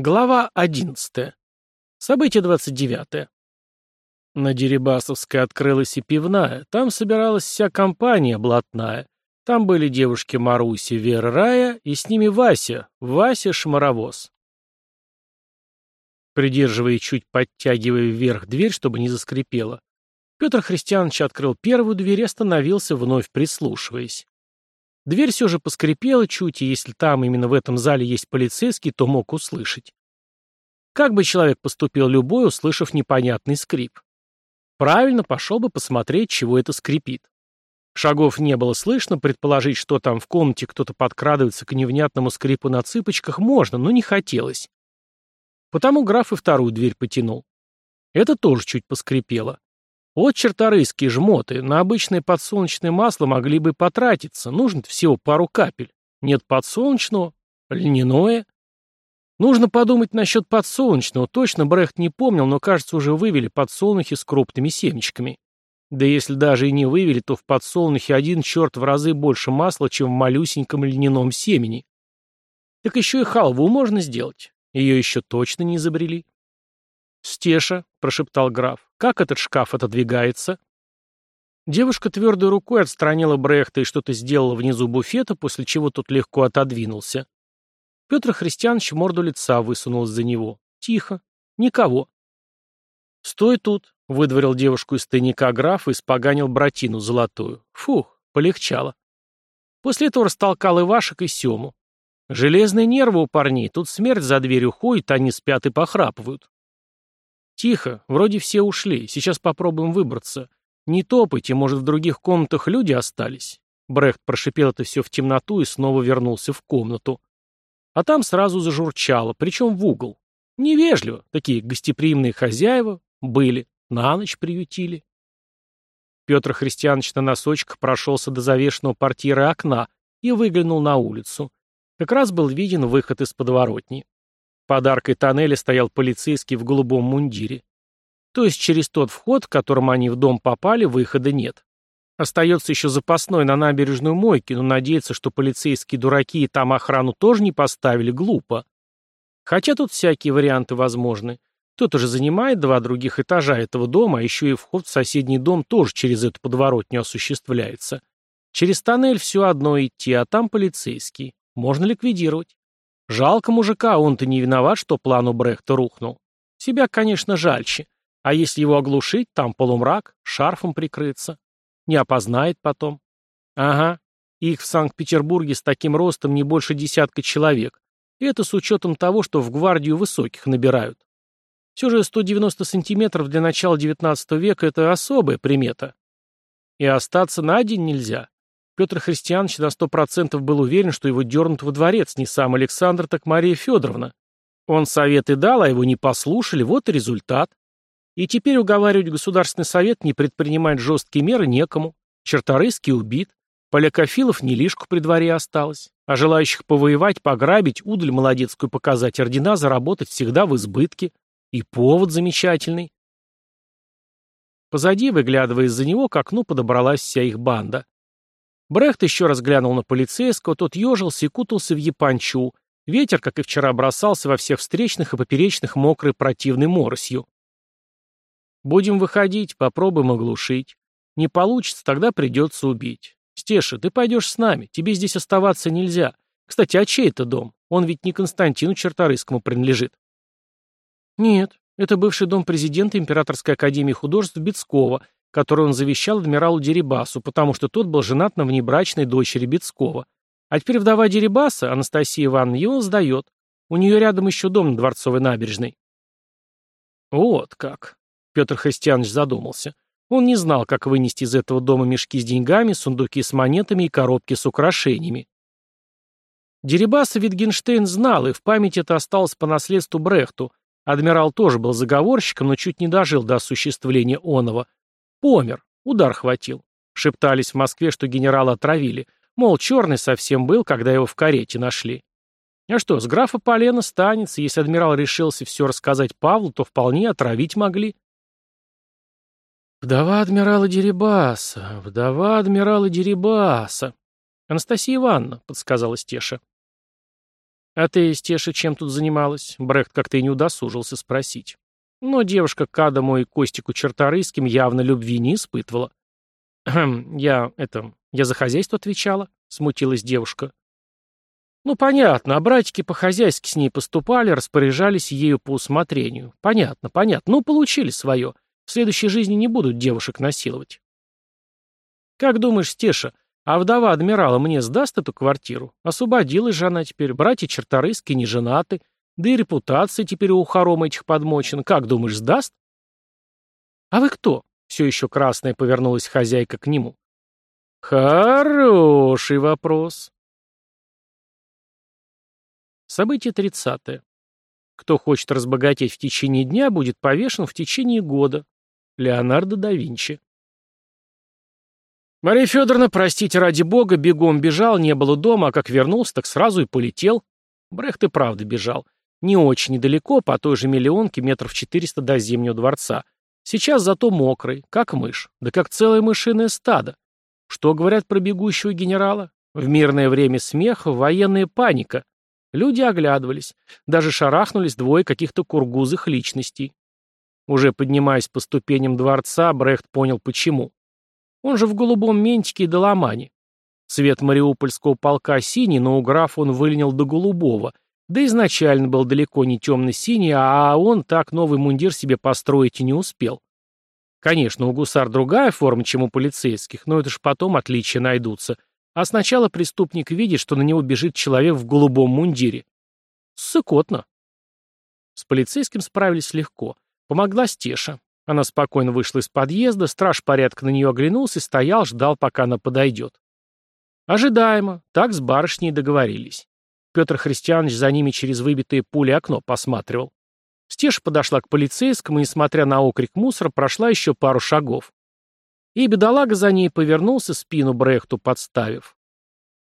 Глава 11. Событие 29. На Дерибасовской открылась и пивная. Там собиралась вся компания блатная. Там были девушки Маруси, Вера, Рая, и с ними Вася, Вася Шмаровоз. Придерживая чуть подтягивая вверх дверь, чтобы не заскрипела, Петр Христианович открыл первую дверь и остановился, вновь прислушиваясь. Дверь все же поскрипела чуть, и если там, именно в этом зале, есть полицейский, то мог услышать. Как бы человек поступил любой, услышав непонятный скрип? Правильно, пошел бы посмотреть, чего это скрипит. Шагов не было слышно, предположить, что там в комнате кто-то подкрадывается к невнятному скрипу на цыпочках, можно, но не хотелось. Потому граф и вторую дверь потянул. Это тоже чуть поскрипело. Вот черторыйские жмоты, на обычное подсолнечное масло могли бы потратиться, нужно всего пару капель. Нет подсолнечного, льняное. Нужно подумать насчет подсолнечного, точно Брехт не помнил, но, кажется, уже вывели подсолнухи с крупными семечками. Да если даже и не вывели, то в подсолнухе один черт в разы больше масла, чем в малюсеньком льняном семени. Так еще и халву можно сделать. Ее еще точно не изобрели. «Стеша», — прошептал граф, — «как этот шкаф отодвигается?» Девушка твердой рукой отстранила Брехта и что-то сделала внизу буфета, после чего тот легко отодвинулся. Петр Христианович морду лица высунул из-за него. Тихо. Никого. «Стой тут», — выдворил девушку из тайника граф и споганил братину золотую. Фух, полегчало. После этого растолкал Ивашек и Сему. Железные нервы у парней, тут смерть за дверью ходит, они спят и похрапывают. «Тихо, вроде все ушли, сейчас попробуем выбраться. Не топайте, может, в других комнатах люди остались». Брехт прошипел это все в темноту и снова вернулся в комнату. А там сразу зажурчало, причем в угол. Невежливо, такие гостеприимные хозяева были, на ночь приютили. Петр Христианович на носочках прошелся до завешенного портьеры окна и выглянул на улицу. Как раз был виден выход из подворотни. Под аркой тоннеля стоял полицейский в голубом мундире. То есть через тот вход, к которому они в дом попали, выхода нет. Остается еще запасной на набережную мойки, но надеяться, что полицейские дураки и там охрану тоже не поставили, глупо. Хотя тут всякие варианты возможны. Кто-то же занимает два других этажа этого дома, а еще и вход в соседний дом тоже через эту подворотню осуществляется. Через тоннель все одно идти, а там полицейский. Можно ликвидировать. Жалко мужика, он-то не виноват, что план у Брехта рухнул. Себя, конечно, жальче. А если его оглушить, там полумрак, шарфом прикрыться. Не опознает потом. Ага, их в Санкт-Петербурге с таким ростом не больше десятка человек. И это с учетом того, что в гвардию высоких набирают. Все же 190 сантиметров для начала XIX века – это особая примета. И остаться на день нельзя. Петр Христианович на сто процентов был уверен, что его дернут во дворец не сам Александр, так Мария Федоровна. Он советы дал, а его не послушали, вот и результат. И теперь уговаривать Государственный совет не предпринимать жесткие меры некому. Черторыйский убит, полякофилов не лишку при дворе осталось, а желающих повоевать, пограбить, удаль молодецкую показать, ордена заработать всегда в избытке. И повод замечательный. Позади, выглядывая из-за него, к окну подобралась вся их банда. Брехт еще раз глянул на полицейского, тот ежился и кутался в япанчу. Ветер, как и вчера, бросался во всех встречных и поперечных мокрой противной моросью. «Будем выходить, попробуем оглушить. Не получится, тогда придется убить. Стеша, ты пойдешь с нами, тебе здесь оставаться нельзя. Кстати, а чей это дом? Он ведь не Константину Черторыйскому принадлежит». «Нет, это бывший дом президента Императорской академии художеств Бецкова, который он завещал адмиралу Дерибасу, потому что тот был женат на внебрачной дочери Бецкова. А теперь вдова Дерибаса, Анастасия Ивановна, его сдает. У нее рядом еще дом на Дворцовой набережной. Вот как. Петр Христианович задумался. Он не знал, как вынести из этого дома мешки с деньгами, сундуки с монетами и коробки с украшениями. Дерибаса Витгенштейн знал, и в памяти это осталось по наследству Брехту. Адмирал тоже был заговорщиком, но чуть не дожил до осуществления оного, Помер. Удар хватил. Шептались в Москве, что генерала отравили. Мол, черный совсем был, когда его в карете нашли. А что, с графа Полена станется, если адмирал решился все рассказать Павлу, то вполне отравить могли. Вдова адмирала Дерибаса, вдова адмирала Дерибаса. Анастасия Ивановна, подсказала Стеша. «А ты, Стеша, чем тут занималась?» Брехт как-то и не удосужился спросить. Но девушка к Адаму и Костику Черторыйским явно любви не испытывала. «Хм, я, это, я за хозяйство отвечала», — смутилась девушка. «Ну, понятно, а братики по-хозяйски с ней поступали, распоряжались ею по усмотрению. Понятно, понятно. Ну, получили свое. В следующей жизни не будут девушек насиловать». «Как думаешь, Стеша, а вдова адмирала мне сдаст эту квартиру? Освободилась же она теперь, братья Черторыйские не женаты, да и репутация теперь у хорома этих подмочена. Как думаешь, сдаст?» «А вы кто?» — все еще красная повернулась хозяйка к нему. «Хороший вопрос». Событие 30. Кто хочет разбогатеть в течение дня, будет повешен в течение года. Леонардо да Винчи. Мария Федоровна, простите ради бога, бегом бежал, не было дома, а как вернулся, так сразу и полетел. Брехт и правда бежал. Не очень недалеко, по той же миллионке, метров четыреста до Зимнего дворца. Сейчас зато мокрый, как мышь, да как целое мышиное стадо. Что говорят про бегущего генерала? В мирное время смех, военная паника. Люди оглядывались. Даже шарахнулись двое каких-то кургузых личностей. Уже поднимаясь по ступеням дворца, Брехт понял почему. Он же в голубом ментике и доломане. Цвет мариупольского полка синий, но у графа он выленил до голубого. Да изначально был далеко не темно-синий, а он так новый мундир себе построить и не успел. Конечно, у гусар другая форма, чем у полицейских, но это ж потом отличия найдутся. А сначала преступник видит, что на него бежит человек в голубом мундире. Сыкотно. С полицейским справились легко. Помогла Стеша. Она спокойно вышла из подъезда, страж порядка на нее оглянулся и стоял, ждал, пока она подойдет. Ожидаемо, так с барышней договорились. Петр Христианович за ними через выбитое пули окно посматривал. Стеша подошла к полицейскому и, смотря на окрик мусора, прошла еще пару шагов. И бедолага за ней повернулся, спину Брехту подставив.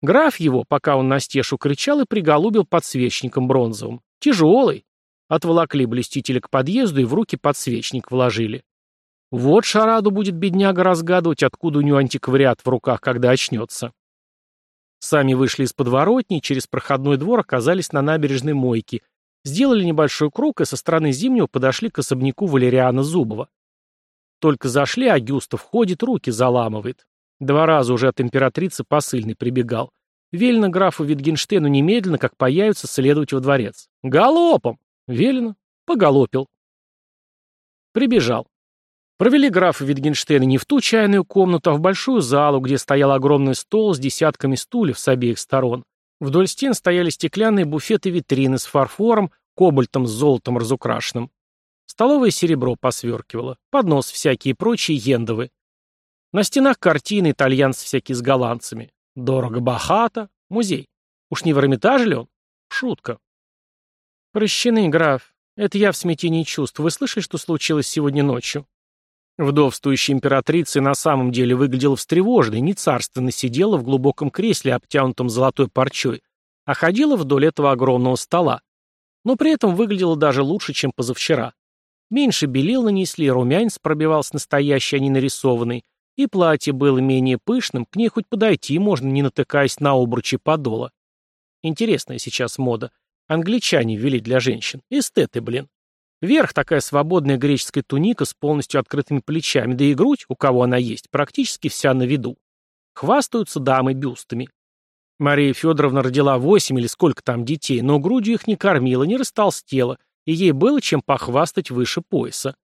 Граф его, пока он на Стешу кричал, и приголубил подсвечником бронзовым. Тяжелый. Отволокли блестителя к подъезду и в руки подсвечник вложили. Вот шараду будет бедняга разгадывать, откуда у него антиквариат в руках, когда очнется. Сами вышли из подворотни через проходной двор оказались на набережной мойки, сделали небольшой круг и со стороны Зимнего подошли к особняку Валериана Зубова. Только зашли, а Гюстав ходит, руки заламывает. Два раза уже от императрицы посыльный прибегал. Велено графу Витгенштейну немедленно, как появится, следовать во дворец. Галопом! Велено. Поголопил. Прибежал. Провели графа Витгенштейна не в ту чайную комнату, а в большую залу, где стоял огромный стол с десятками стульев с обеих сторон. Вдоль стен стояли стеклянные буфеты-витрины с фарфором, кобальтом с золотом разукрашенным. Столовое серебро посверкивало, поднос всякие прочие ендовы. На стенах картины итальянцы всякие с голландцами. Дорого-богато. Музей. Уж не в Эрмитаже ли он? Шутка. «Прощены, граф. Это я в смятении чувств. Вы слышали, что случилось сегодня ночью?» Вдовствующая императрица на самом деле выглядела встревоженной, не царственно сидела в глубоком кресле, обтянутом золотой парчой, а ходила вдоль этого огромного стола. Но при этом выглядела даже лучше, чем позавчера. Меньше белил нанесли, румянец пробивался настоящий, а не нарисованный, и платье было менее пышным, к ней хоть подойти можно, не натыкаясь на обручи подола. Интересная сейчас мода. Англичане ввели для женщин. Эстеты, блин. Верх такая свободная греческая туника с полностью открытыми плечами, да и грудь, у кого она есть, практически вся на виду. Хвастаются дамы бюстами. Мария Федоровна родила восемь или сколько там детей, но грудью их не кормила, не растолстела, и ей было чем похвастать выше пояса.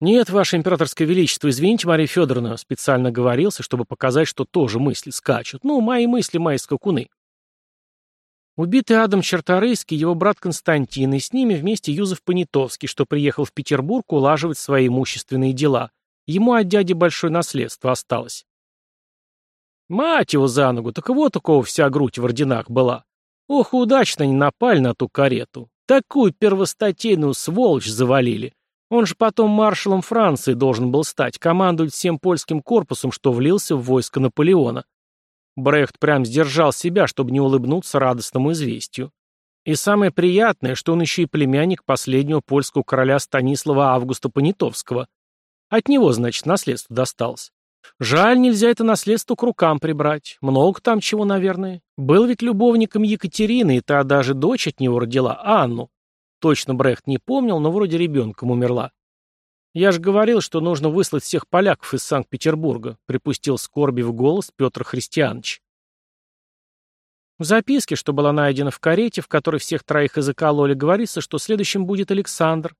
«Нет, Ваше Императорское Величество, извините, Мария Федоровна», специально говорился, чтобы показать, что тоже мысли скачут. Ну, мои мысли, мои скакуны. Убитый Адам Черторийский, его брат Константин, и с ними вместе Юзеф Понятовский, что приехал в Петербург улаживать свои имущественные дела. Ему от дяди большое наследство осталось. Мать его за ногу, так вот кого вся грудь в орденах была. Ох, удачно они напали на ту карету. Такую первостатейную сволочь завалили. Он же потом маршалом Франции должен был стать, командовать всем польским корпусом, что влился в войско Наполеона. Брехт прям сдержал себя, чтобы не улыбнуться радостному известию. И самое приятное, что он еще и племянник последнего польского короля Станислава Августа Понятовского. От него, значит, наследство досталось. Жаль, нельзя это наследство к рукам прибрать. Много там чего, наверное. Был ведь любовником Екатерины, и та даже дочь от него родила, Анну. Точно Брехт не помнил, но вроде ребенком умерла. Я же говорил, что нужно выслать всех поляков из Санкт-Петербурга, припустил скорби в голос Петр Христианович. В записке, что была найдена в карете, в которой всех троих изыкололи, говорится, что следующим будет Александр.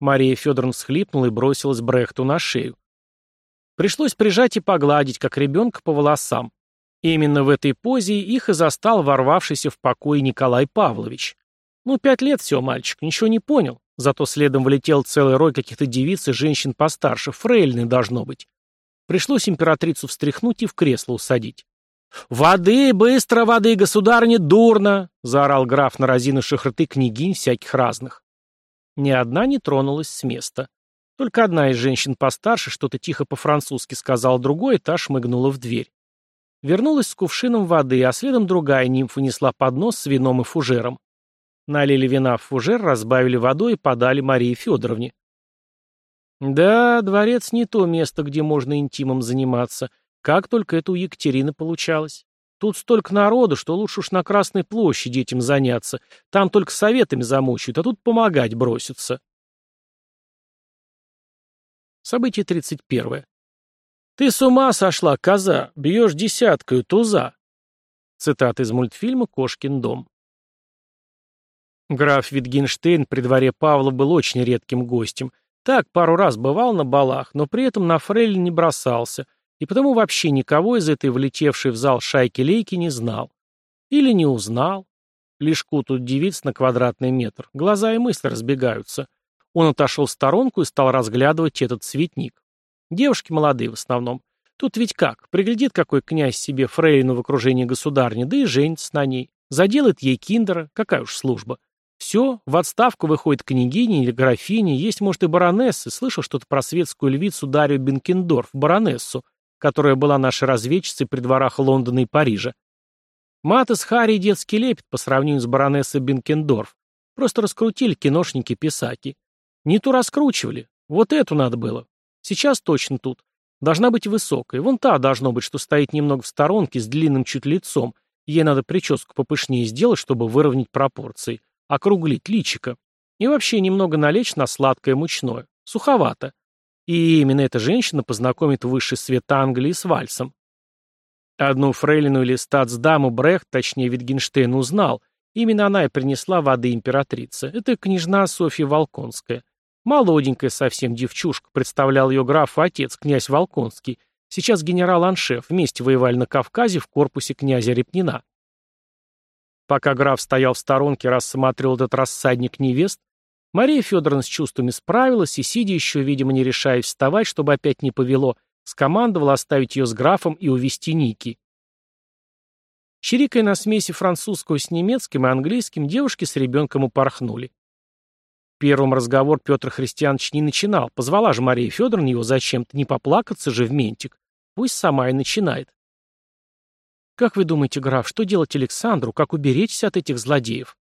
Мария Федоровна всхлипнула и бросилась Брехту на шею. Пришлось прижать и погладить, как ребенка по волосам. Именно в этой позе их и застал ворвавшийся в покой Николай Павлович. Ну, пять лет всего мальчик, ничего не понял. Зато следом влетел целый рой каких-то девиц и женщин постарше, фрейльны должно быть. Пришлось императрицу встряхнуть и в кресло усадить. «Воды, быстро воды, государыня, дурно!» — заорал граф на разинувших рты княгинь всяких разных. Ни одна не тронулась с места. Только одна из женщин постарше что-то тихо по-французски сказала другой, та шмыгнула в дверь. Вернулась с кувшином воды, а следом другая нимфа несла поднос с вином и фужером. Налили вина в фужер, разбавили водой и подали Марии Федоровне. Да, дворец не то место, где можно интимом заниматься — как только это у Екатерины получалось. Тут столько народу, что лучше уж на Красной площади этим заняться. Там только советами замучают, а тут помогать бросятся. Событие 31. «Ты с ума сошла, коза! Бьешь десяткою туза!» Цитата из мультфильма «Кошкин дом». Граф Витгенштейн при дворе Павла был очень редким гостем. Так, пару раз бывал на балах, но при этом на фрейль не бросался, и потому вообще никого из этой влетевшей в зал шайки-лейки не знал. Или не узнал. Лишку тут девиц на квадратный метр. Глаза и мысли разбегаются. Он отошел в сторонку и стал разглядывать этот цветник. Девушки молодые в основном. Тут ведь как, приглядит какой князь себе фрейлину в окружении государни, да и женится на ней. Заделает ей киндера, какая уж служба. Все, в отставку выходит княгиня или графиня, есть, может, и баронессы. Слышал что-то про светскую львицу Дарью Бенкендорф, баронессу которая была нашей разведчицей при дворах Лондона и Парижа. Матес Харри детский лепет по сравнению с баронессой Бенкендорф. Просто раскрутили киношники-писаки. Не ту раскручивали. Вот эту надо было. Сейчас точно тут. Должна быть высокая. Вон та должно быть, что стоит немного в сторонке, с длинным чуть лицом. Ей надо прическу попышнее сделать, чтобы выровнять пропорции. Округлить личико. И вообще немного налечь на сладкое мучное. Суховато. И именно эта женщина познакомит высший свет Англии с вальсом. Одну фрейлину или статсдаму Брехт, точнее Витгенштейн, узнал. Именно она и принесла воды императрице. Это княжна Софья Волконская. Молоденькая совсем девчушка, представлял ее графу отец, князь Волконский. Сейчас генерал-аншеф, вместе воевали на Кавказе в корпусе князя Репнина. Пока граф стоял в сторонке, рассматривал этот рассадник невест, Мария Федоровна с чувствами справилась и, сидя еще, видимо, не решаясь вставать, чтобы опять не повело, скомандовала оставить ее с графом и увести Ники. Чирикая на смеси французского с немецким и английским, девушки с ребенком упорхнули. Первым разговор Петр Христианович не начинал, позвала же Мария Федоровна его зачем-то, не поплакаться же в ментик. Пусть сама и начинает. «Как вы думаете, граф, что делать Александру, как уберечься от этих злодеев?»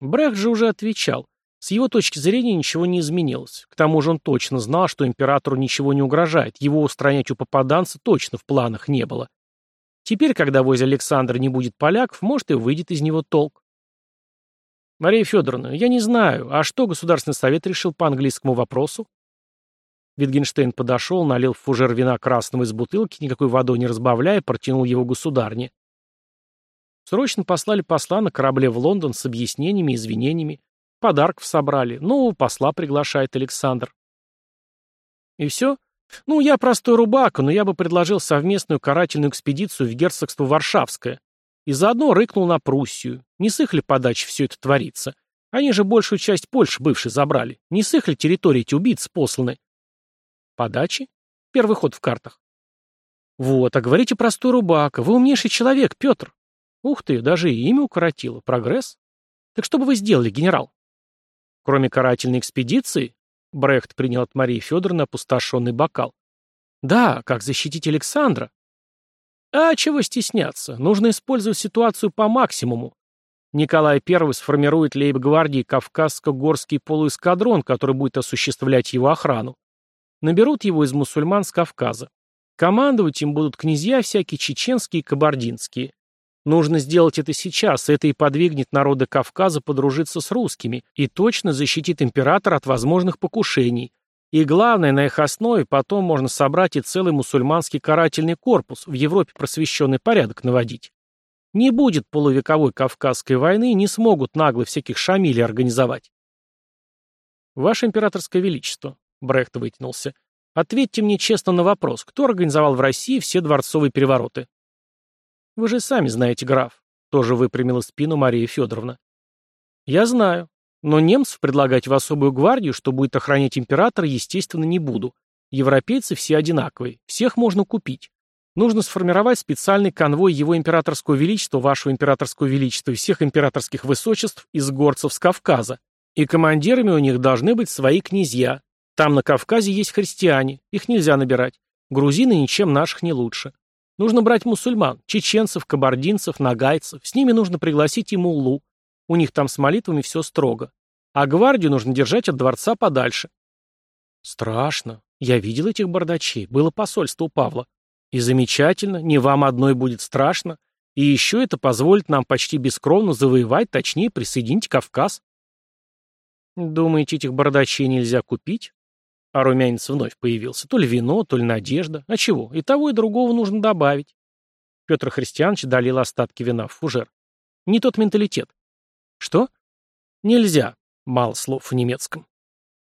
Брех же уже отвечал. С его точки зрения ничего не изменилось. К тому же он точно знал, что императору ничего не угрожает, его устранять у попаданца точно в планах не было. Теперь, когда возле Александра не будет поляков, может и выйдет из него толк. Мария Федоровна, я не знаю, а что Государственный совет решил по английскому вопросу? Витгенштейн подошел, налил в фужер вина красного из бутылки, никакой водой не разбавляя, протянул его государне. Срочно послали посла на корабле в Лондон с объяснениями и извинениями. Подарков собрали. Ну, посла приглашает Александр. И все? Ну, я простой рубака, но я бы предложил совместную карательную экспедицию в герцогство Варшавское. И заодно рыкнул на Пруссию. Не с их ли подачи все это творится? Они же большую часть Польши бывшей забрали. Не с их ли территории эти убийцы посланы? Подачи? Первый ход в картах. Вот, а говорите простой рубака. Вы умнейший человек, Петр. Ух ты, даже и имя укоротило. Прогресс. Так что бы вы сделали, генерал? Кроме карательной экспедиции, Брехт принял от Марии Федоровны опустошенный бокал. Да, как защитить Александра? А чего стесняться? Нужно использовать ситуацию по максимуму. Николай I сформирует лейб-гвардии Кавказско-Горский полуэскадрон, который будет осуществлять его охрану. Наберут его из мусульман с Кавказа. Командовать им будут князья всякие чеченские и кабардинские. Нужно сделать это сейчас, это и подвигнет народы Кавказа подружиться с русскими и точно защитит императора от возможных покушений. И главное, на их основе потом можно собрать и целый мусульманский карательный корпус, в Европе просвещенный порядок наводить. Не будет полувековой Кавказской войны, не смогут нагло всяких шамилей организовать. Ваше императорское величество, Брехт вытянулся, ответьте мне честно на вопрос, кто организовал в России все дворцовые перевороты? Вы же сами знаете, граф. Тоже выпрямила спину Мария Федоровна. Я знаю. Но немцев предлагать в особую гвардию, что будет охранять императора, естественно, не буду. Европейцы все одинаковые. Всех можно купить. Нужно сформировать специальный конвой его императорского величества, вашего императорского величества и всех императорских высочеств из горцев с Кавказа. И командирами у них должны быть свои князья. Там на Кавказе есть христиане, их нельзя набирать. Грузины ничем наших не лучше. Нужно брать мусульман, чеченцев, кабардинцев, нагайцев. С ними нужно пригласить и муллу. У них там с молитвами все строго. А гвардию нужно держать от дворца подальше. Страшно. Я видел этих бардачей. Было посольство у Павла. И замечательно, не вам одной будет страшно. И еще это позволит нам почти бескровно завоевать, точнее, присоединить Кавказ. Думаете, этих бардачей нельзя купить? А румянец вновь появился. То ли вино, то ли надежда. А чего? И того, и другого нужно добавить. Петр Христианович долил остатки вина в фужер. Не тот менталитет. Что? Нельзя. Мало слов в немецком.